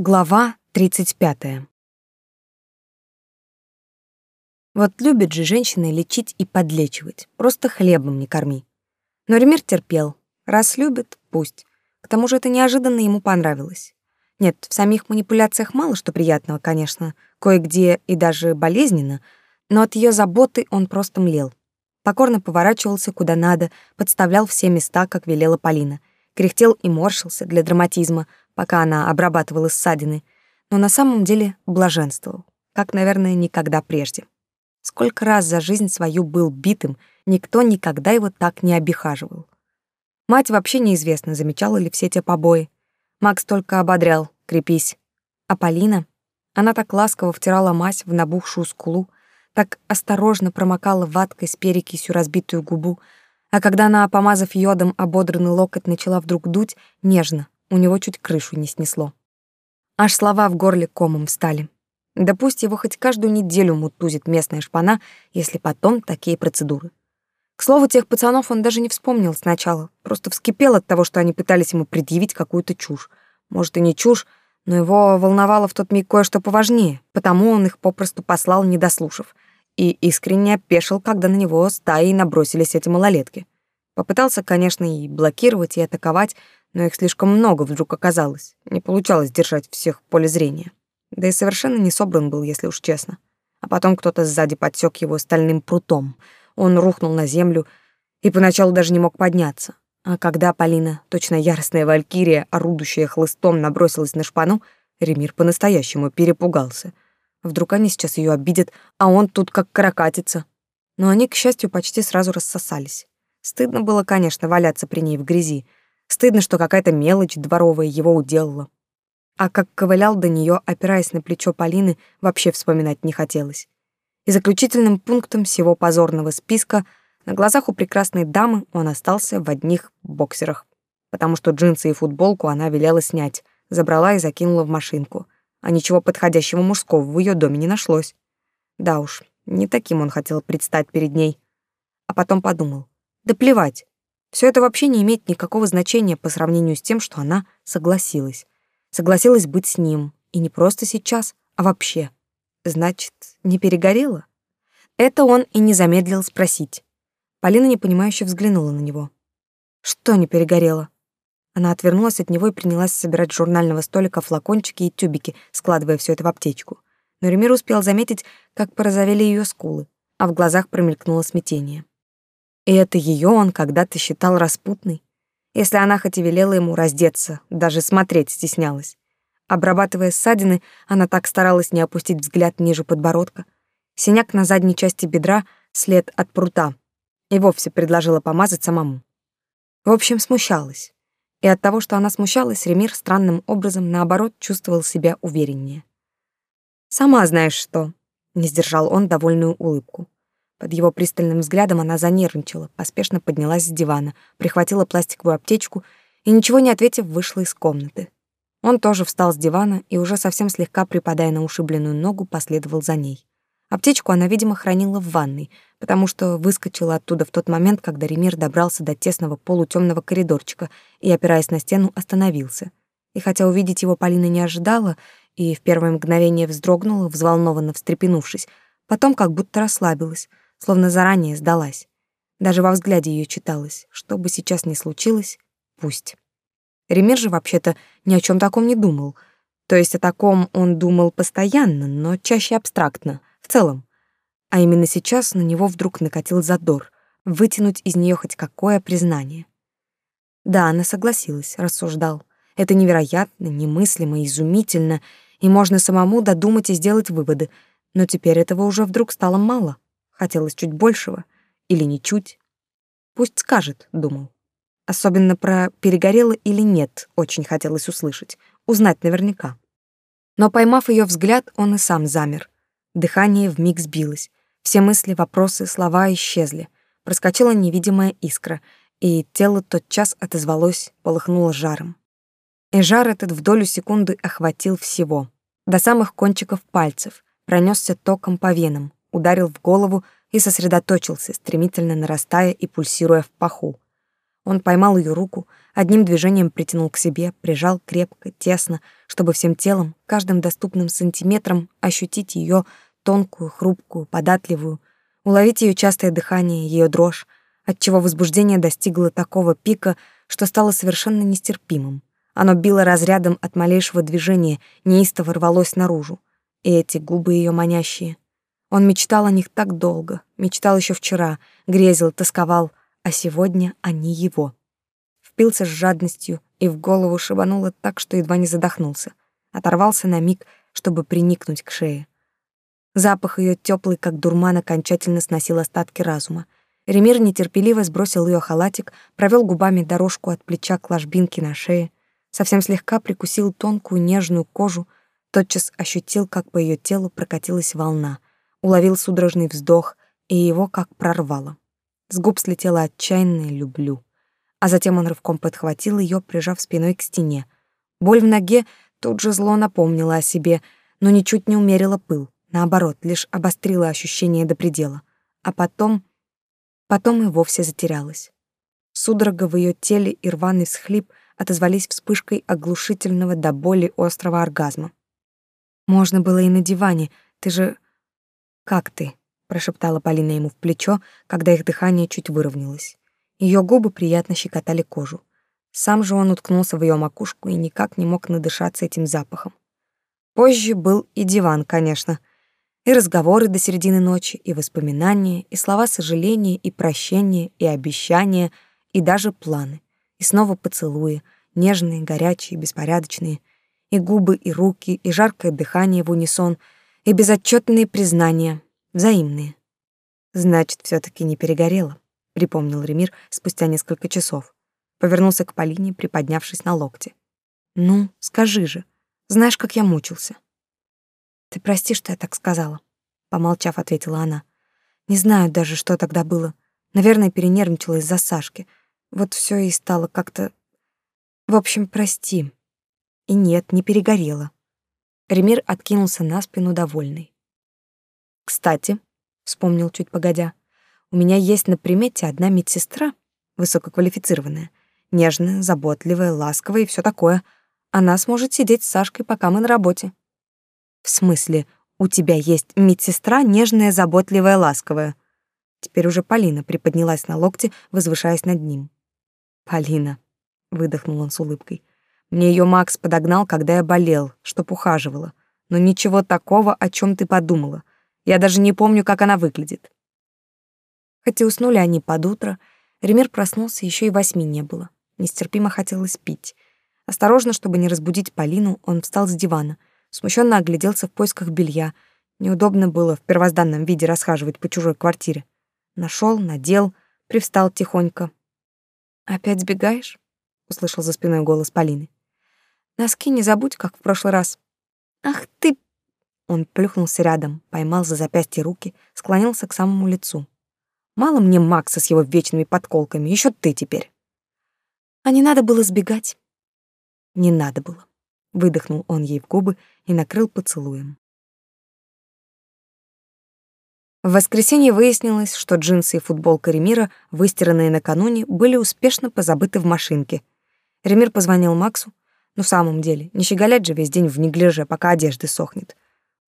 Глава 35. Вот любят же женщины лечить и подлечивать. Просто хлебом не корми. Но Ремир терпел. Раз любит, пусть. К тому же это неожиданно ему понравилось. Нет, в самих манипуляциях мало что приятного, конечно. Кое-где и даже болезненно. Но от ее заботы он просто млел. Покорно поворачивался куда надо, подставлял все места, как велела Полина кряхтел и морщился для драматизма, пока она обрабатывала ссадины, но на самом деле блаженствовал, как, наверное, никогда прежде. Сколько раз за жизнь свою был битым, никто никогда его так не обихаживал. Мать вообще неизвестно, замечала ли все те побои. Макс только ободрял «крепись». А Полина? Она так ласково втирала мазь в набухшую скулу, так осторожно промокала ваткой с перекисью разбитую губу, а когда она, помазав йодом ободранный локоть, начала вдруг дуть, нежно, у него чуть крышу не снесло. Аж слова в горле комом встали. Да пусть его хоть каждую неделю мутузит местная шпана, если потом такие процедуры. К слову, тех пацанов он даже не вспомнил сначала, просто вскипел от того, что они пытались ему предъявить какую-то чушь. Может, и не чушь, но его волновало в тот миг кое-что поважнее, потому он их попросту послал, не дослушав — и искренне опешил, когда на него стаи набросились эти малолетки. Попытался, конечно, и блокировать, и атаковать, но их слишком много вдруг оказалось. Не получалось держать всех в поле зрения. Да и совершенно не собран был, если уж честно. А потом кто-то сзади подсек его стальным прутом. Он рухнул на землю и поначалу даже не мог подняться. А когда Полина, точно яростная валькирия, орудующая хлыстом, набросилась на шпану, Ремир по-настоящему перепугался — Вдруг они сейчас ее обидят, а он тут как каракатится. Но они, к счастью, почти сразу рассосались. Стыдно было, конечно, валяться при ней в грязи. Стыдно, что какая-то мелочь дворовая его уделала. А как ковылял до нее, опираясь на плечо Полины, вообще вспоминать не хотелось. И заключительным пунктом всего позорного списка на глазах у прекрасной дамы он остался в одних боксерах, потому что джинсы и футболку она велела снять, забрала и закинула в машинку — а ничего подходящего мужского в ее доме не нашлось. Да уж, не таким он хотел предстать перед ней. А потом подумал, да плевать, все это вообще не имеет никакого значения по сравнению с тем, что она согласилась. Согласилась быть с ним, и не просто сейчас, а вообще. Значит, не перегорела? Это он и не замедлил спросить. Полина непонимающе взглянула на него. Что не перегорела? Она отвернулась от него и принялась собирать с журнального столика флакончики и тюбики, складывая все это в аптечку. Но Ремир успел заметить, как порозовели ее скулы, а в глазах промелькнуло смятение. И это ее он когда-то считал распутной. Если она хоть и велела ему раздеться, даже смотреть стеснялась. Обрабатывая ссадины, она так старалась не опустить взгляд ниже подбородка. Синяк на задней части бедра — след от прута. И вовсе предложила помазать самому. В общем, смущалась. И от того, что она смущалась, Ремир странным образом, наоборот, чувствовал себя увереннее. «Сама знаешь что», — не сдержал он довольную улыбку. Под его пристальным взглядом она занервничала, поспешно поднялась с дивана, прихватила пластиковую аптечку и, ничего не ответив, вышла из комнаты. Он тоже встал с дивана и, уже совсем слегка припадая на ушибленную ногу, последовал за ней. Аптечку она, видимо, хранила в ванной, потому что выскочила оттуда в тот момент, когда Ремир добрался до тесного полутемного коридорчика и, опираясь на стену, остановился. И хотя увидеть его Полина не ожидала и в первое мгновение вздрогнула, взволнованно встрепенувшись, потом как будто расслабилась, словно заранее сдалась. Даже во взгляде её читалось, что бы сейчас ни случилось, пусть. Ремир же вообще-то ни о чём таком не думал. То есть о таком он думал постоянно, но чаще абстрактно — целом. А именно сейчас на него вдруг накатил задор, вытянуть из нее хоть какое признание. Да, она согласилась, рассуждал. Это невероятно, немыслимо, изумительно, и можно самому додумать и сделать выводы, но теперь этого уже вдруг стало мало. Хотелось чуть большего. Или не чуть. Пусть скажет, думал. Особенно про перегорело или нет очень хотелось услышать, узнать наверняка. Но поймав ее взгляд, он и сам замер — Дыхание в миг сбилось. Все мысли, вопросы, слова исчезли. Проскочила невидимая искра, и тело тотчас отозвалось, полыхнуло жаром. И жар этот в долю секунды охватил всего. До самых кончиков пальцев, пронесся током по венам, ударил в голову и сосредоточился, стремительно нарастая и пульсируя в паху. Он поймал ее руку, одним движением притянул к себе, прижал крепко, тесно, чтобы всем телом, каждым доступным сантиметром ощутить ее тонкую, хрупкую, податливую. уловить ее частое дыхание, ее дрожь, отчего возбуждение достигло такого пика, что стало совершенно нестерпимым. Оно било разрядом от малейшего движения, неистово рвалось наружу. И эти губы ее манящие. Он мечтал о них так долго, мечтал еще вчера, грезил, тосковал, а сегодня они его. Впился с жадностью и в голову шибануло так, что едва не задохнулся. Оторвался на миг, чтобы приникнуть к шее. Запах ее теплый, как дурман, окончательно сносил остатки разума. Ремир нетерпеливо сбросил ее халатик, провел губами дорожку от плеча к ложбинке на шее, совсем слегка прикусил тонкую нежную кожу, тотчас ощутил, как по ее телу прокатилась волна, уловил судорожный вздох, и его как прорвало. С губ слетело отчаянное «люблю». А затем он рывком подхватил ее, прижав спиной к стене. Боль в ноге тут же зло напомнила о себе, но ничуть не умерила пыл наоборот, лишь обострило ощущение до предела, а потом... потом и вовсе затерялась. Судорога в ее теле и рваный всхлип отозвались вспышкой оглушительного до боли острого оргазма. «Можно было и на диване, ты же...» «Как ты?» — прошептала Полина ему в плечо, когда их дыхание чуть выровнялось. Ее губы приятно щекотали кожу. Сам же он уткнулся в ее макушку и никак не мог надышаться этим запахом. Позже был и диван, конечно, и разговоры до середины ночи, и воспоминания, и слова сожаления, и прощения, и обещания, и даже планы. И снова поцелуи, нежные, горячие, беспорядочные. И губы, и руки, и жаркое дыхание в унисон, и безотчетные признания, взаимные. «Значит, все таки не перегорело, — припомнил Ремир спустя несколько часов. Повернулся к Полине, приподнявшись на локте. «Ну, скажи же, знаешь, как я мучился?» «Ты прости, что я так сказала», — помолчав, ответила она. «Не знаю даже, что тогда было. Наверное, перенервничала из-за Сашки. Вот все и стало как-то... В общем, прости». И нет, не перегорела. Ремир откинулся на спину, довольный. «Кстати», — вспомнил чуть погодя, «у меня есть на примете одна медсестра, высококвалифицированная, нежная, заботливая, ласковая и все такое. Она сможет сидеть с Сашкой, пока мы на работе. В смысле, у тебя есть медсестра нежная, заботливая, ласковая. Теперь уже Полина приподнялась на локте, возвышаясь над ним. Полина, выдохнул он с улыбкой. Мне ее Макс подогнал, когда я болел, чтоб ухаживала. Но ничего такого, о чем ты подумала. Я даже не помню, как она выглядит. Хотя уснули они под утро, Ремир проснулся, еще и восьми не было. Нестерпимо хотелось пить. Осторожно, чтобы не разбудить Полину, он встал с дивана — смущенно огляделся в поисках белья. Неудобно было в первозданном виде расхаживать по чужой квартире. Нашел, надел, привстал тихонько. «Опять сбегаешь?» — услышал за спиной голос Полины. «Носки не забудь, как в прошлый раз». «Ах ты!» Он плюхнулся рядом, поймал за запястье руки, склонился к самому лицу. «Мало мне Макса с его вечными подколками, еще ты теперь». «А не надо было сбегать». «Не надо было», — выдохнул он ей в губы и накрыл поцелуем. В воскресенье выяснилось, что джинсы и футболка Ремира, выстиранные накануне, были успешно позабыты в машинке. Ремир позвонил Максу. Ну, в самом деле, не щеголять же весь день в неглиже, пока одежды сохнет.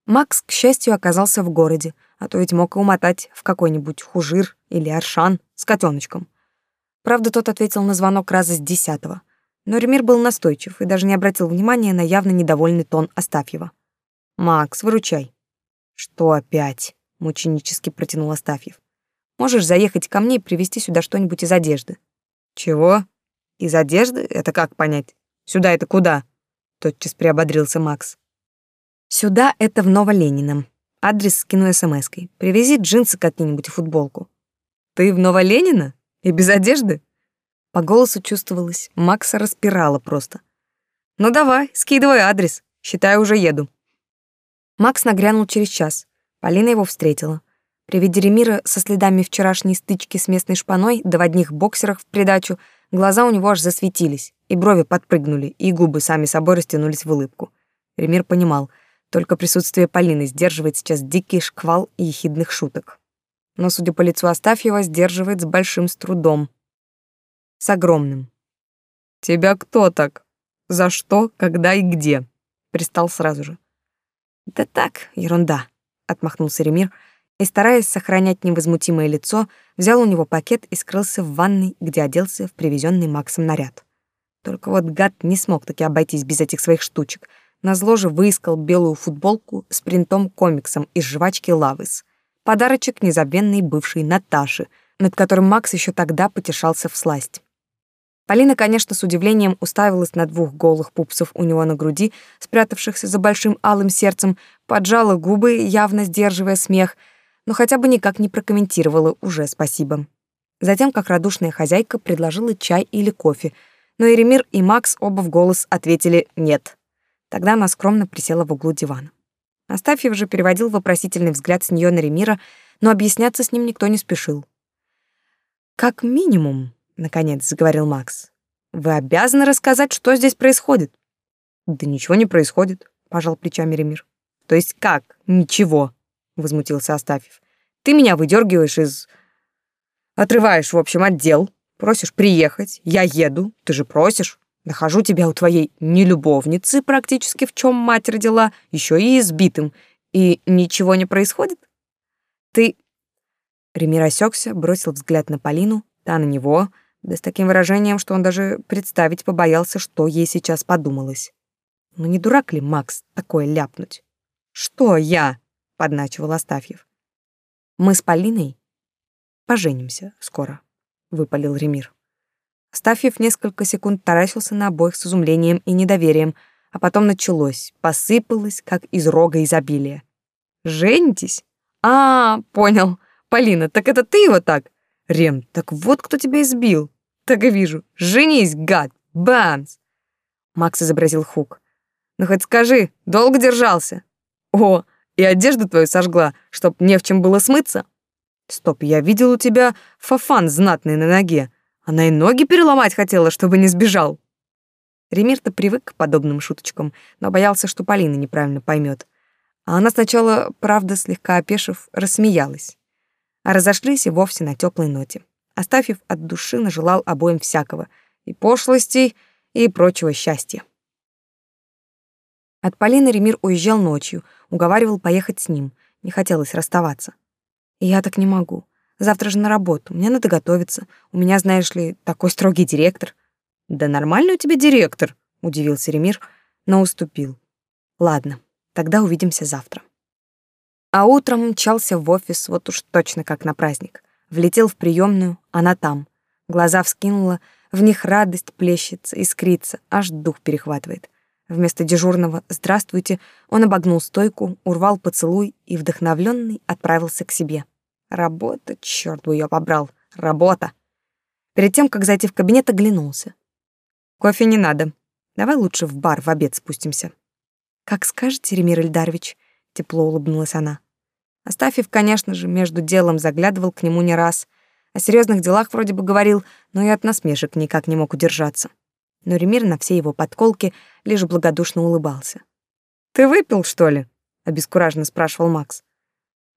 Макс, к счастью, оказался в городе, а то ведь мог и умотать в какой-нибудь хужир или аршан с котеночком. Правда, тот ответил на звонок раза с десятого. Но Ремир был настойчив и даже не обратил внимания на явно недовольный тон Астафьева. «Макс, выручай». «Что опять?» — мученически протянул Астафьев. «Можешь заехать ко мне и привезти сюда что-нибудь из одежды». «Чего? Из одежды? Это как понять? Сюда это куда?» Тотчас приободрился Макс. «Сюда это в Новоленином. Адрес скину смс-кой. Привези джинсы какие-нибудь и футболку». «Ты в Новоленина И без одежды?» По голосу чувствовалось, Макса распирала просто. «Ну давай, скидывай адрес. Считай, уже еду». Макс нагрянул через час. Полина его встретила. При виде Ремира со следами вчерашней стычки с местной шпаной, да в одних боксерах в придачу, глаза у него аж засветились, и брови подпрыгнули, и губы сами собой растянулись в улыбку. Ремир понимал, только присутствие Полины сдерживает сейчас дикий шквал ехидных шуток. Но, судя по лицу Астафьева, сдерживает с большим трудом с огромным. «Тебя кто так? За что, когда и где?» Пристал сразу же. «Да так, ерунда», — отмахнулся Ремир, и, стараясь сохранять невозмутимое лицо, взял у него пакет и скрылся в ванной, где оделся в привезенный Максом наряд. Только вот гад не смог таки обойтись без этих своих штучек. Назло же выискал белую футболку с принтом-комиксом из жвачки «Лавыс». Подарочек незабвенной бывшей Наташи, над которым Макс еще тогда потешался в сласть. Полина, конечно, с удивлением уставилась на двух голых пупсов у него на груди, спрятавшихся за большим алым сердцем, поджала губы, явно сдерживая смех, но хотя бы никак не прокомментировала уже спасибо. Затем, как радушная хозяйка, предложила чай или кофе, но Еремир и Макс оба в голос ответили «нет». Тогда она скромно присела в углу дивана. Астафьев же переводил вопросительный взгляд с нее на Ремира, но объясняться с ним никто не спешил. «Как минимум», наконец заговорил Макс. Вы обязаны рассказать, что здесь происходит. Да ничего не происходит, пожал плечами Ремир. То есть как? Ничего, возмутился Астафьев. Ты меня выдергиваешь из отрываешь, в общем, отдел, просишь приехать. Я еду, ты же просишь. Нахожу тебя у твоей нелюбовницы практически, в чем мать родила, еще и избитым. И ничего не происходит? Ты...» Ремир осекся, бросил взгляд на Полину, та на него, да с таким выражением, что он даже представить побоялся, что ей сейчас подумалось. Ну не дурак ли Макс такое ляпнуть? «Что я?» — подначивал Астафьев. «Мы с Полиной поженимся скоро», — выпалил Ремир. Астафьев несколько секунд таращился на обоих с изумлением и недоверием, а потом началось, посыпалось, как из рога изобилия. «Женитесь? А, понял. Полина, так это ты его так? Рем, так вот кто тебя избил. Так и вижу. Женись, гад! Бамс!» Макс изобразил хук. «Ну хоть скажи, долго держался?» «О, и одежду твою сожгла, чтоб не в чем было смыться?» «Стоп, я видел у тебя фафан знатный на ноге. Она и ноги переломать хотела, чтобы не сбежал». Ремир-то привык к подобным шуточкам, но боялся, что Полина неправильно поймет. А она сначала, правда, слегка опешив, рассмеялась а разошлись и вовсе на теплой ноте. Оставив от души нажелал обоим всякого — и пошлостей, и прочего счастья. От Полины Ремир уезжал ночью, уговаривал поехать с ним. Не хотелось расставаться. Я так не могу. Завтра же на работу, мне надо готовиться. У меня, знаешь ли, такой строгий директор. Да нормальный у тебя директор, удивился Ремир, но уступил. Ладно, тогда увидимся завтра. А утром мчался в офис вот уж точно как на праздник. Влетел в приемную, она там. Глаза вскинула, в них радость плещется, искрится, аж дух перехватывает. Вместо дежурного «Здравствуйте» он обогнул стойку, урвал поцелуй и, вдохновленный, отправился к себе. Работа, черт бы ее побрал, работа. Перед тем, как зайти в кабинет, оглянулся. «Кофе не надо. Давай лучше в бар в обед спустимся». «Как скажете, Ремир Ильдарович», — тепло улыбнулась она. Астафьев, конечно же, между делом заглядывал к нему не раз. О серьезных делах вроде бы говорил, но и от насмешек никак не мог удержаться. Но Ремир на все его подколки лишь благодушно улыбался. «Ты выпил, что ли?» — обескураженно спрашивал Макс.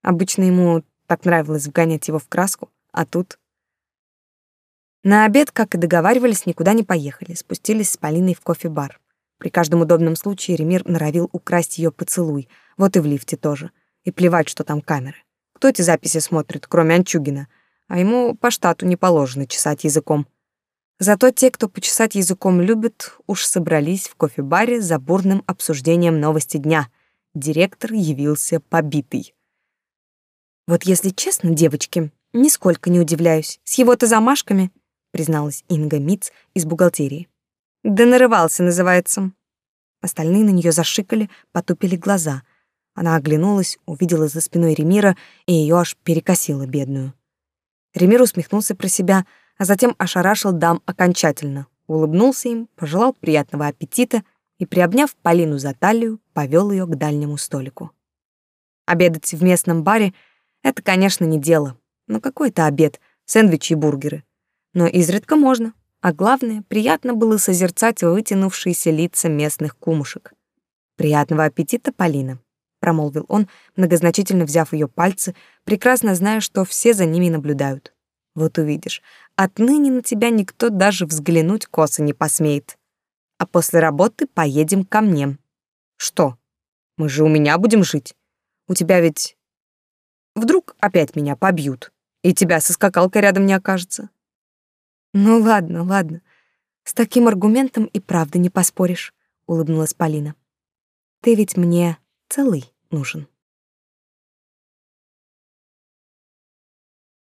Обычно ему так нравилось вгонять его в краску, а тут... На обед, как и договаривались, никуда не поехали, спустились с Полиной в кофе-бар. При каждом удобном случае Ремир норовил украсть ее поцелуй — вот и в лифте тоже. И плевать, что там камеры. Кто эти записи смотрит, кроме Анчугина? А ему по штату не положено чесать языком. Зато те, кто почесать языком любит, уж собрались в кофебаре за бурным обсуждением новости дня. Директор явился побитый. «Вот если честно, девочки, нисколько не удивляюсь. С его-то замашками», — призналась Инга Миц из бухгалтерии. «Да нарывался, называется». Остальные на нее зашикали, потупили глаза — она оглянулась, увидела за спиной Ремира, и ее аж перекосило бедную. Ремир усмехнулся про себя, а затем ошарашил дам окончательно, улыбнулся им, пожелал приятного аппетита и, приобняв Полину за талию, повел ее к дальнему столику. Обедать в местном баре — это, конечно, не дело, но какой-то обед, сэндвичи и бургеры. Но изредка можно, а главное, приятно было созерцать вытянувшиеся лица местных кумушек. «Приятного аппетита, Полина!» промолвил он, многозначительно взяв ее пальцы, прекрасно зная, что все за ними наблюдают. Вот увидишь, отныне на тебя никто даже взглянуть косо не посмеет. А после работы поедем ко мне. Что? Мы же у меня будем жить. У тебя ведь... Вдруг опять меня побьют, и тебя со скакалкой рядом не окажется. Ну ладно, ладно. С таким аргументом и правда не поспоришь, улыбнулась Полина. Ты ведь мне целый нужен.